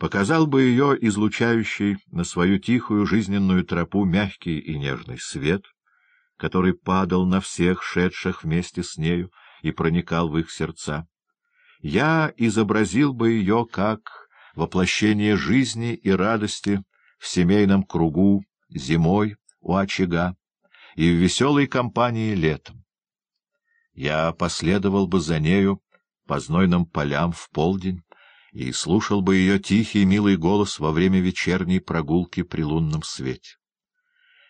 показал бы ее излучающий на свою тихую жизненную тропу мягкий и нежный свет, который падал на всех шедших вместе с нею и проникал в их сердца. Я изобразил бы ее как воплощение жизни и радости в семейном кругу зимой у очага и в веселой компании летом. Я последовал бы за нею по знойным полям в полдень, и слушал бы ее тихий милый голос во время вечерней прогулки при лунном свете.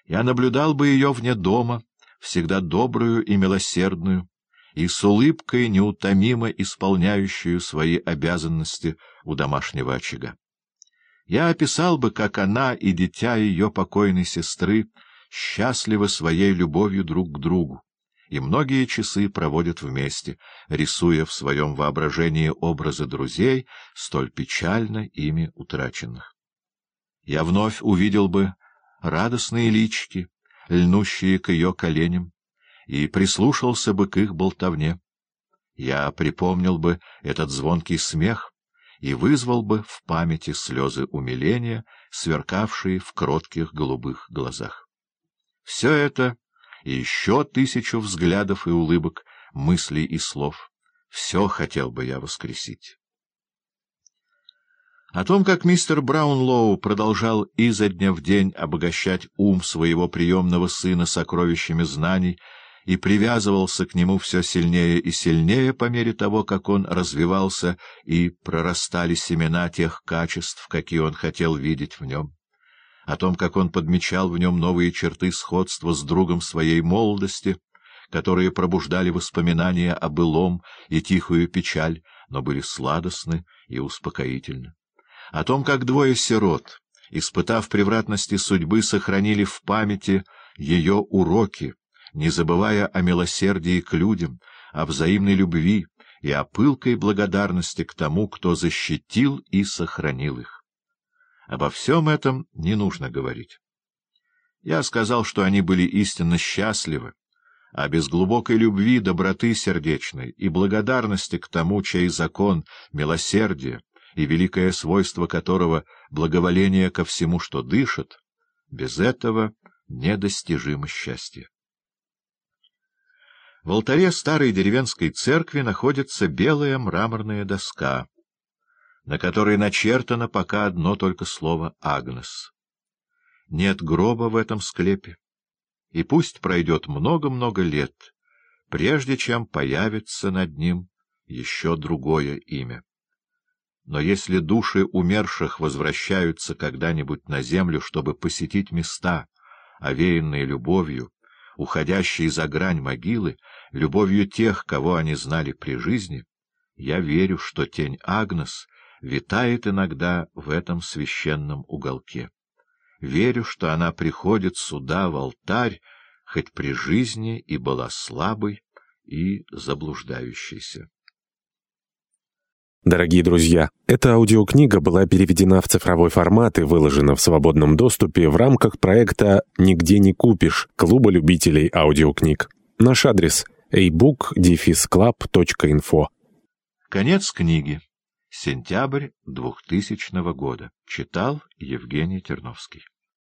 Я наблюдал бы ее вне дома, всегда добрую и милосердную, и с улыбкой неутомимо исполняющую свои обязанности у домашнего очага. Я описал бы, как она и дитя ее покойной сестры счастливы своей любовью друг к другу, и многие часы проводят вместе, рисуя в своем воображении образы друзей, столь печально ими утраченных. Я вновь увидел бы радостные лички, льнущие к ее коленям, и прислушался бы к их болтовне. Я припомнил бы этот звонкий смех и вызвал бы в памяти слезы умиления, сверкавшие в кротких голубых глазах. Все это еще тысячу взглядов и улыбок, мыслей и слов. Все хотел бы я воскресить. О том, как мистер Браунлоу продолжал изо дня в день обогащать ум своего приемного сына сокровищами знаний и привязывался к нему все сильнее и сильнее по мере того, как он развивался и прорастали семена тех качеств, какие он хотел видеть в нем о том, как он подмечал в нем новые черты сходства с другом своей молодости, которые пробуждали воспоминания о былом и тихую печаль, но были сладостны и успокоительны. О том, как двое сирот, испытав превратности судьбы, сохранили в памяти ее уроки, не забывая о милосердии к людям, о взаимной любви и о пылкой благодарности к тому, кто защитил и сохранил их. Обо всем этом не нужно говорить. Я сказал, что они были истинно счастливы, а без глубокой любви, доброты сердечной и благодарности к тому, чей закон — милосердие, и великое свойство которого — благоволение ко всему, что дышит, без этого недостижимо счастье. В алтаре старой деревенской церкви находится белая мраморная доска — на которой начертано пока одно только слово «Агнес». Нет гроба в этом склепе, и пусть пройдет много-много лет, прежде чем появится над ним еще другое имя. Но если души умерших возвращаются когда-нибудь на землю, чтобы посетить места, овеянные любовью, уходящие за грань могилы, любовью тех, кого они знали при жизни, я верю, что тень Агнес — витает иногда в этом священном уголке. Верю, что она приходит сюда, в алтарь, хоть при жизни и была слабой и заблуждающейся. Дорогие друзья, эта аудиокнига была переведена в цифровой формат и выложена в свободном доступе в рамках проекта «Нигде не купишь» Клуба любителей аудиокниг. Наш адрес — ebook-club.info Конец книги. Сентябрь 2000 года. Читал Евгений Терновский.